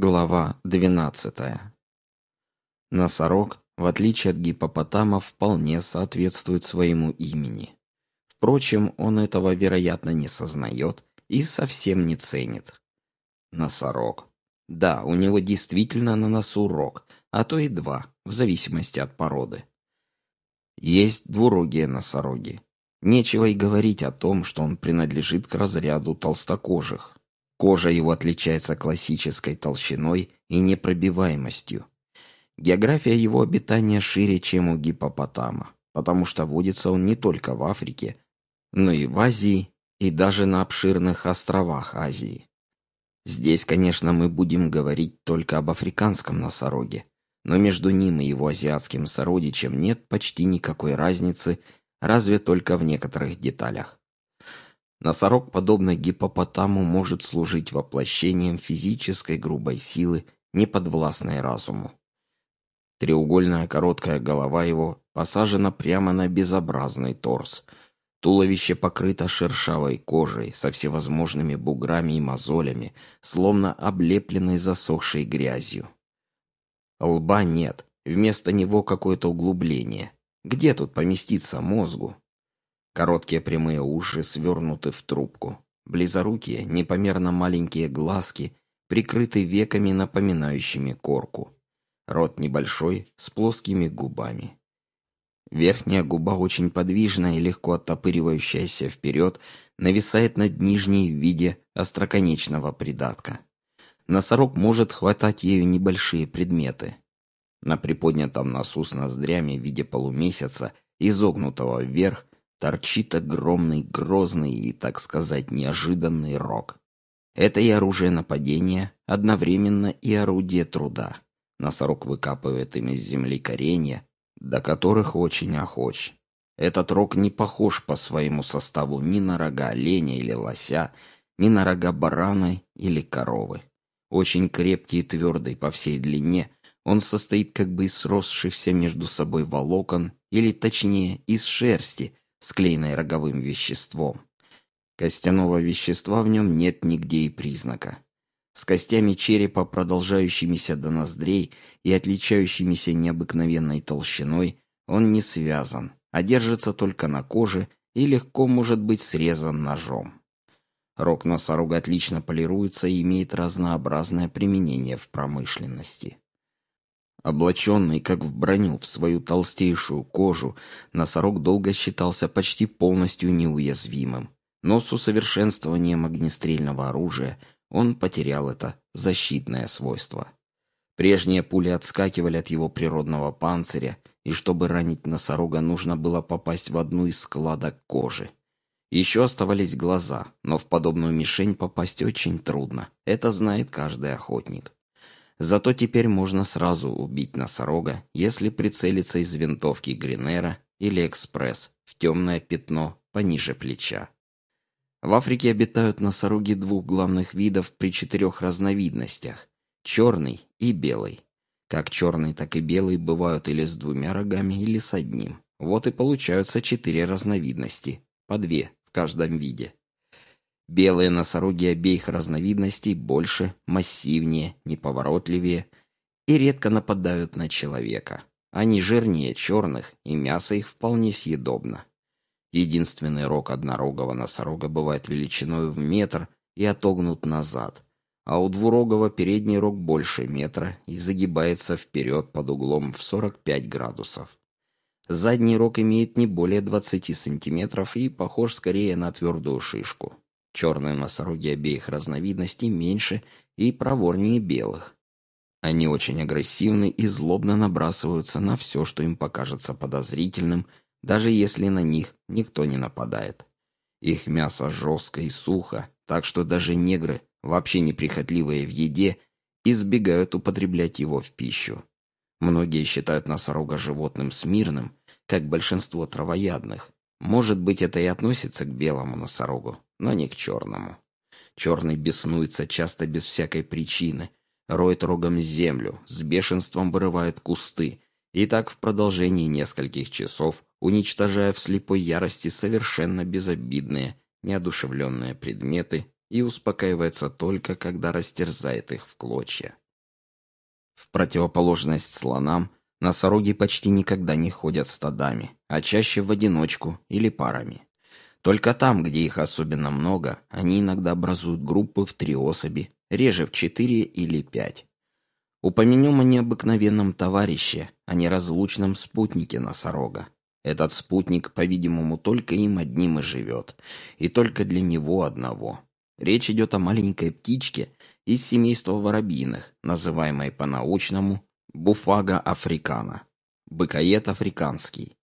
Глава 12. Носорог, в отличие от гипопотама, вполне соответствует своему имени. Впрочем, он этого, вероятно, не сознает и совсем не ценит. Носорог. Да, у него действительно на носу рог, а то и два, в зависимости от породы. Есть двурогие носороги. Нечего и говорить о том, что он принадлежит к разряду толстокожих. Кожа его отличается классической толщиной и непробиваемостью. География его обитания шире, чем у гипопотама, потому что водится он не только в Африке, но и в Азии, и даже на обширных островах Азии. Здесь, конечно, мы будем говорить только об африканском носороге, но между ним и его азиатским сородичем нет почти никакой разницы, разве только в некоторых деталях. Носорог, подобно гипопотаму, может служить воплощением физической грубой силы, не подвластной разуму. Треугольная короткая голова его посажена прямо на безобразный торс. Туловище покрыто шершавой кожей со всевозможными буграми и мозолями, словно облепленной засохшей грязью. Лба нет, вместо него какое-то углубление. Где тут поместиться мозгу? Короткие прямые уши свернуты в трубку. Близорукие, непомерно маленькие глазки, прикрыты веками, напоминающими корку. Рот небольшой, с плоскими губами. Верхняя губа очень подвижная и легко оттопыривающаяся вперед, нависает над нижней в виде остроконечного придатка. Носорог может хватать ею небольшие предметы. На приподнятом носу с ноздрями в виде полумесяца, изогнутого вверх, торчит огромный, грозный и, так сказать, неожиданный рог. Это и оружие нападения, одновременно и орудие труда. Носорог выкапывает им из земли коренья, до которых очень охоч. Этот рог не похож по своему составу ни на рога оленя или лося, ни на рога барана или коровы. Очень крепкий и твердый по всей длине, он состоит как бы из сросшихся между собой волокон, или точнее из шерсти, склеенной роговым веществом. Костяного вещества в нем нет нигде и признака. С костями черепа, продолжающимися до ноздрей и отличающимися необыкновенной толщиной, он не связан, а держится только на коже и легко может быть срезан ножом. Рог носорога отлично полируется и имеет разнообразное применение в промышленности. Облаченный, как в броню, в свою толстейшую кожу, носорог долго считался почти полностью неуязвимым. Но с усовершенствованием огнестрельного оружия он потерял это защитное свойство. Прежние пули отскакивали от его природного панциря, и чтобы ранить носорога, нужно было попасть в одну из складок кожи. Еще оставались глаза, но в подобную мишень попасть очень трудно. Это знает каждый охотник. Зато теперь можно сразу убить носорога, если прицелиться из винтовки Гринера или Экспресс в темное пятно пониже плеча. В Африке обитают носороги двух главных видов при четырех разновидностях – черный и белый. Как черный, так и белый бывают или с двумя рогами, или с одним. Вот и получаются четыре разновидности, по две в каждом виде. Белые носороги обеих разновидностей больше, массивнее, неповоротливее и редко нападают на человека. Они жирнее черных, и мясо их вполне съедобно. Единственный рог однорогого носорога бывает величиной в метр и отогнут назад, а у двурогого передний рог больше метра и загибается вперед под углом в 45 градусов. Задний рог имеет не более 20 сантиметров и похож скорее на твердую шишку. Черные носороги обеих разновидностей меньше и проворнее белых. Они очень агрессивны и злобно набрасываются на все, что им покажется подозрительным, даже если на них никто не нападает. Их мясо жестко и сухо, так что даже негры, вообще неприхотливые в еде, избегают употреблять его в пищу. Многие считают носорога животным смирным, как большинство травоядных. Может быть, это и относится к белому носорогу, но не к черному. Черный беснуется часто без всякой причины, роет рогом землю, с бешенством вырывает кусты, и так в продолжении нескольких часов, уничтожая в слепой ярости совершенно безобидные, неодушевленные предметы и успокаивается только, когда растерзает их в клочья. В противоположность слонам, носороги почти никогда не ходят стадами, а чаще в одиночку или парами. Только там, где их особенно много, они иногда образуют группы в три особи, реже в четыре или пять. Упомянем о необыкновенном товарище, о неразлучном спутнике носорога. Этот спутник, по-видимому, только им одним и живет, и только для него одного. Речь идет о маленькой птичке из семейства воробьиных, называемой по-научному буфага африкана, быкоед африканский,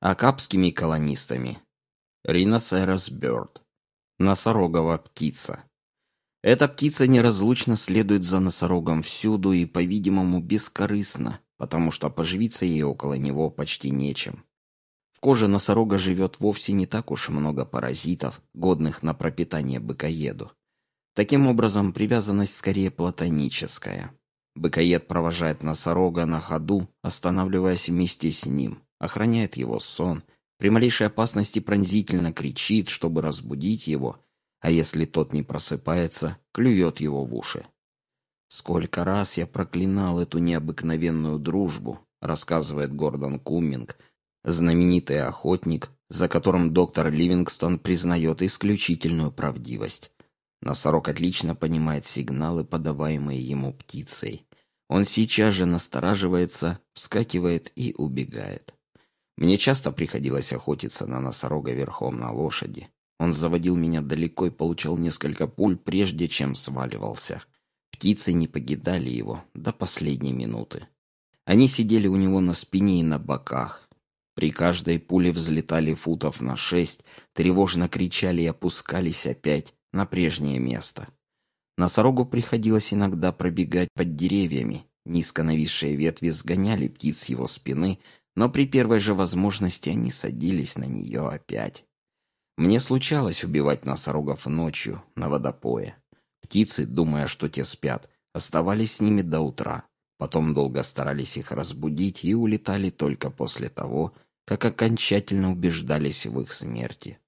акапскими колонистами Rhinoceros bird, носорогова птица. Эта птица неразлучно следует за носорогом всюду и, по-видимому, бескорыстно, потому что поживиться ей около него почти нечем. В коже носорога живет вовсе не так уж много паразитов, годных на пропитание быкоеду. Таким образом, привязанность скорее платоническая. Быкоед провожает носорога на ходу, останавливаясь вместе с ним, охраняет его сон, при малейшей опасности пронзительно кричит, чтобы разбудить его, а если тот не просыпается, клюет его в уши. «Сколько раз я проклинал эту необыкновенную дружбу», рассказывает Гордон Кумминг, знаменитый охотник, за которым доктор Ливингстон признает исключительную правдивость. Носорог отлично понимает сигналы, подаваемые ему птицей. Он сейчас же настораживается, вскакивает и убегает. Мне часто приходилось охотиться на носорога верхом на лошади. Он заводил меня далеко и получал несколько пуль, прежде чем сваливался. Птицы не погидали его до последней минуты. Они сидели у него на спине и на боках. При каждой пуле взлетали футов на шесть, тревожно кричали и опускались опять на прежнее место. Носорогу приходилось иногда пробегать под деревьями. Низко нависшие ветви сгоняли птиц его спины, но при первой же возможности они садились на нее опять. Мне случалось убивать носорогов ночью, на водопое. Птицы, думая, что те спят, оставались с ними до утра. Потом долго старались их разбудить и улетали только после того, как окончательно убеждались в их смерти.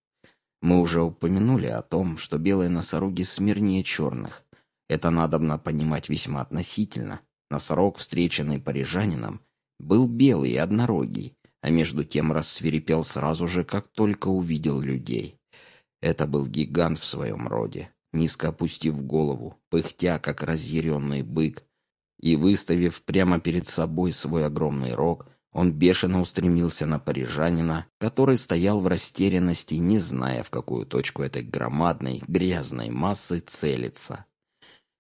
Мы уже упомянули о том, что белые носороги смирнее черных. Это надобно понимать весьма относительно. Носорог, встреченный парижанином, был белый и однорогий, а между тем рассверепел сразу же, как только увидел людей. Это был гигант в своем роде, низко опустив голову, пыхтя, как разъяренный бык, и, выставив прямо перед собой свой огромный рог, он бешено устремился на парижанина, который стоял в растерянности, не зная, в какую точку этой громадной, грязной массы целиться.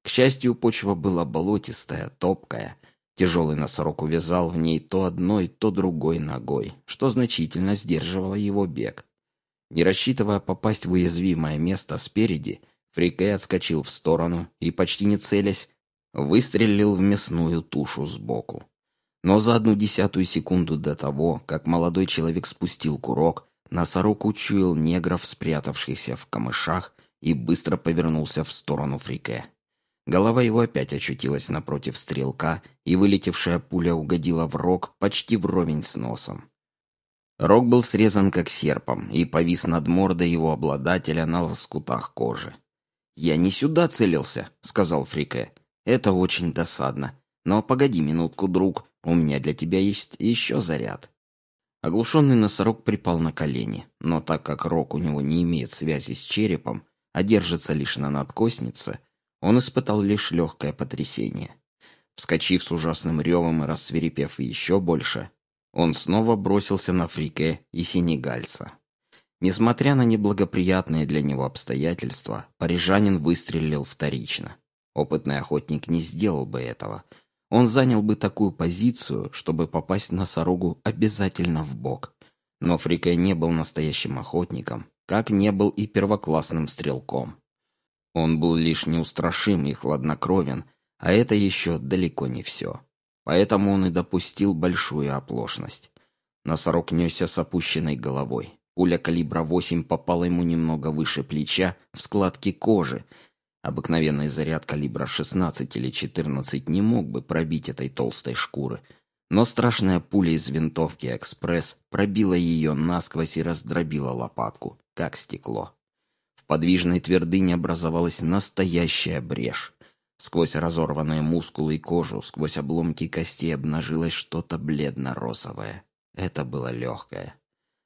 К счастью, почва была болотистая, топкая, Тяжелый носорог увязал в ней то одной, то другой ногой, что значительно сдерживало его бег. Не рассчитывая попасть в уязвимое место спереди, Фрикей отскочил в сторону и, почти не целясь, выстрелил в мясную тушу сбоку. Но за одну десятую секунду до того, как молодой человек спустил курок, носорог учуял негров, спрятавшихся в камышах, и быстро повернулся в сторону Фрике. Голова его опять очутилась напротив стрелка, и вылетевшая пуля угодила в рог почти вровень с носом. Рог был срезан как серпом и повис над мордой его обладателя на лоскутах кожи. «Я не сюда целился», — сказал Фрике. «Это очень досадно. Но погоди минутку, друг, у меня для тебя есть еще заряд». Оглушенный носорог припал на колени, но так как рог у него не имеет связи с черепом, а держится лишь на надкоснице, он испытал лишь легкое потрясение. Вскочив с ужасным ревом и рассверепев еще больше, он снова бросился на Фрике и Сенегальца. Несмотря на неблагоприятные для него обстоятельства, парижанин выстрелил вторично. Опытный охотник не сделал бы этого. Он занял бы такую позицию, чтобы попасть носорогу обязательно в бок. Но Фрике не был настоящим охотником, как не был и первоклассным стрелком. Он был лишь неустрашим и хладнокровен, а это еще далеко не все. Поэтому он и допустил большую оплошность. Носорог несся с опущенной головой. Пуля калибра 8 попала ему немного выше плеча, в складки кожи. Обыкновенный заряд калибра 16 или 14 не мог бы пробить этой толстой шкуры. Но страшная пуля из винтовки «Экспресс» пробила ее насквозь и раздробила лопатку, как стекло подвижной твердыне образовалась настоящая брешь. Сквозь разорванные мускулы и кожу, сквозь обломки костей обнажилось что-то бледно-розовое. Это было легкое.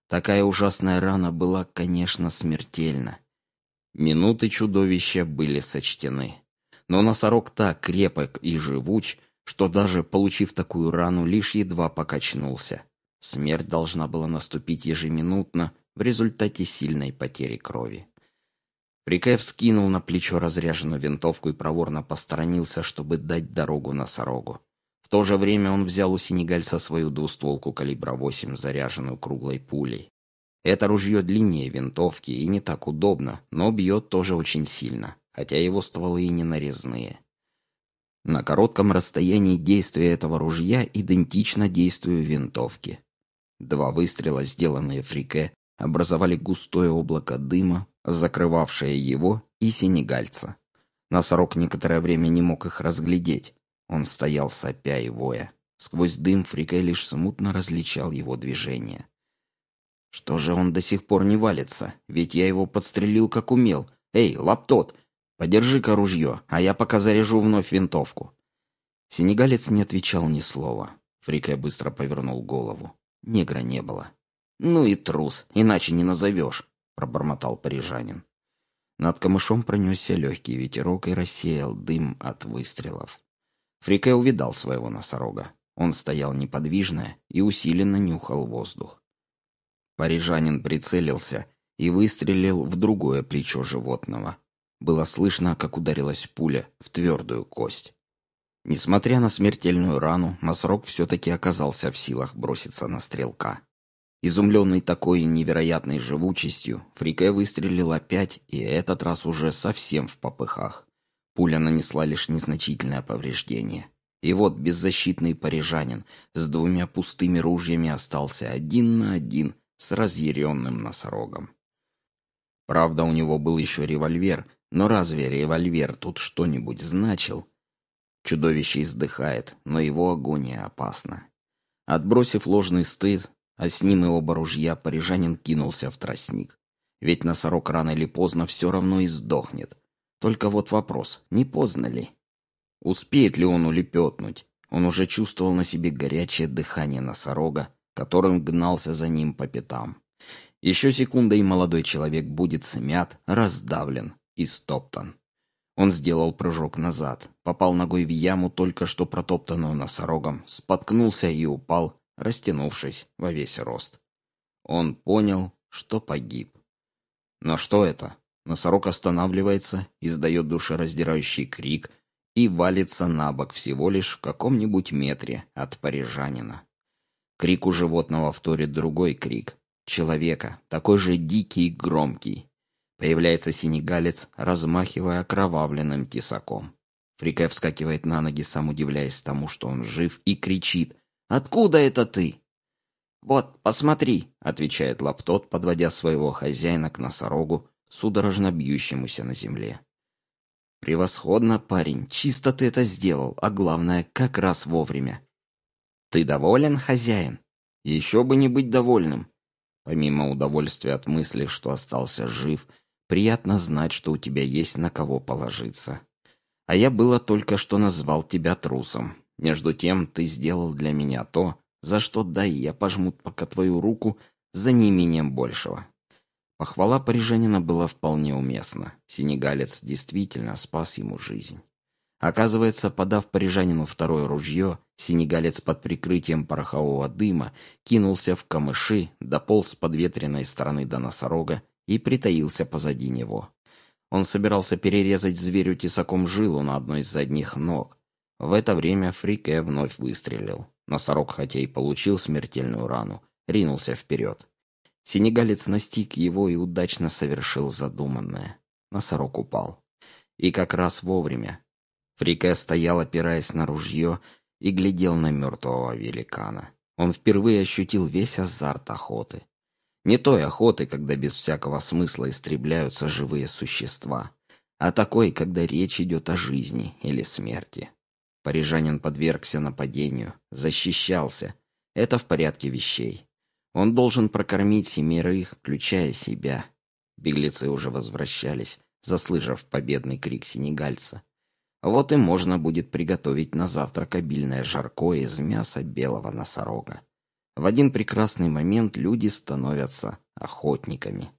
Такая ужасная рана была, конечно, смертельна. Минуты чудовища были сочтены. Но носорог так крепок и живуч, что даже получив такую рану, лишь едва покачнулся. Смерть должна была наступить ежеминутно в результате сильной потери крови. Прикаев скинул на плечо разряженную винтовку и проворно посторонился, чтобы дать дорогу носорогу. В то же время он взял у синегальца свою двустволку калибра 8, заряженную круглой пулей. Это ружье длиннее винтовки и не так удобно, но бьет тоже очень сильно, хотя его стволы и не нарезные. На коротком расстоянии действие этого ружья идентично действию винтовки. Два выстрела, сделанные фрике, образовали густое облако дыма, закрывавшее его и синегальца. Носорог некоторое время не мог их разглядеть. Он стоял сопя и воя. Сквозь дым Фрике лишь смутно различал его движение. Что же он до сих пор не валится? Ведь я его подстрелил как умел. Эй, лаптот, подержи-ка ружье, а я пока заряжу вновь винтовку. Сенегалец не отвечал ни слова. Фрике быстро повернул голову. Негра не было. «Ну и трус, иначе не назовешь», — пробормотал парижанин. Над камышом пронесся легкий ветерок и рассеял дым от выстрелов. Фрике увидал своего носорога. Он стоял неподвижно и усиленно нюхал воздух. Парижанин прицелился и выстрелил в другое плечо животного. Было слышно, как ударилась пуля в твердую кость. Несмотря на смертельную рану, носорог все-таки оказался в силах броситься на стрелка. Изумленный такой невероятной живучестью, Фрике выстрелил опять, и этот раз уже совсем в попыхах. Пуля нанесла лишь незначительное повреждение. И вот беззащитный парижанин с двумя пустыми ружьями остался один на один с разъяренным носорогом. Правда, у него был еще револьвер, но разве револьвер тут что-нибудь значил? Чудовище издыхает, но его агония опасна. Отбросив ложный стыд, а с ним и оба ружья парижанин кинулся в тростник. Ведь носорог рано или поздно все равно и сдохнет. Только вот вопрос, не поздно ли? Успеет ли он улепетнуть? Он уже чувствовал на себе горячее дыхание носорога, которым гнался за ним по пятам. Еще секунда, и молодой человек будет смят, раздавлен и стоптан. Он сделал прыжок назад, попал ногой в яму, только что протоптанную носорогом, споткнулся и упал, растянувшись во весь рост. Он понял, что погиб. Но что это? Носорог останавливается, издает душераздирающий крик и валится на бок всего лишь в каком-нибудь метре от парижанина. Крику животного вторит другой крик. Человека, такой же дикий и громкий. Появляется синегалец, размахивая окровавленным тесаком. Фрикай вскакивает на ноги, сам удивляясь тому, что он жив, и кричит Откуда это ты?» «Вот, посмотри», — отвечает Лаптот, подводя своего хозяина к носорогу, судорожно бьющемуся на земле. «Превосходно, парень, чисто ты это сделал, а главное, как раз вовремя». «Ты доволен, хозяин?» «Еще бы не быть довольным». Помимо удовольствия от мысли, что остался жив, приятно знать, что у тебя есть на кого положиться. А я было только что назвал тебя трусом. Между тем ты сделал для меня то, за что дай я пожму пока твою руку за неимением большего. Похвала парижанина была вполне уместна. Сенегалец действительно спас ему жизнь. Оказывается, подав парижанину второе ружье, сенегалец под прикрытием порохового дыма кинулся в камыши, дополз с подветренной стороны до носорога и притаился позади него. Он собирался перерезать зверю тесаком жилу на одной из задних ног, в это время Фрике вновь выстрелил. Носорог, хотя и получил смертельную рану, ринулся вперед. Сенегалец настиг его и удачно совершил задуманное. Носорог упал. И как раз вовремя. Фрике стоял, опираясь на ружье, и глядел на мертвого великана. Он впервые ощутил весь азарт охоты. Не той охоты, когда без всякого смысла истребляются живые существа, а такой, когда речь идет о жизни или смерти. Парижанин подвергся нападению, защищался. Это в порядке вещей. Он должен прокормить семерых, включая себя. Беглецы уже возвращались, заслышав победный крик сенегальца. Вот и можно будет приготовить на завтрак обильное жаркое из мяса белого носорога. В один прекрасный момент люди становятся охотниками.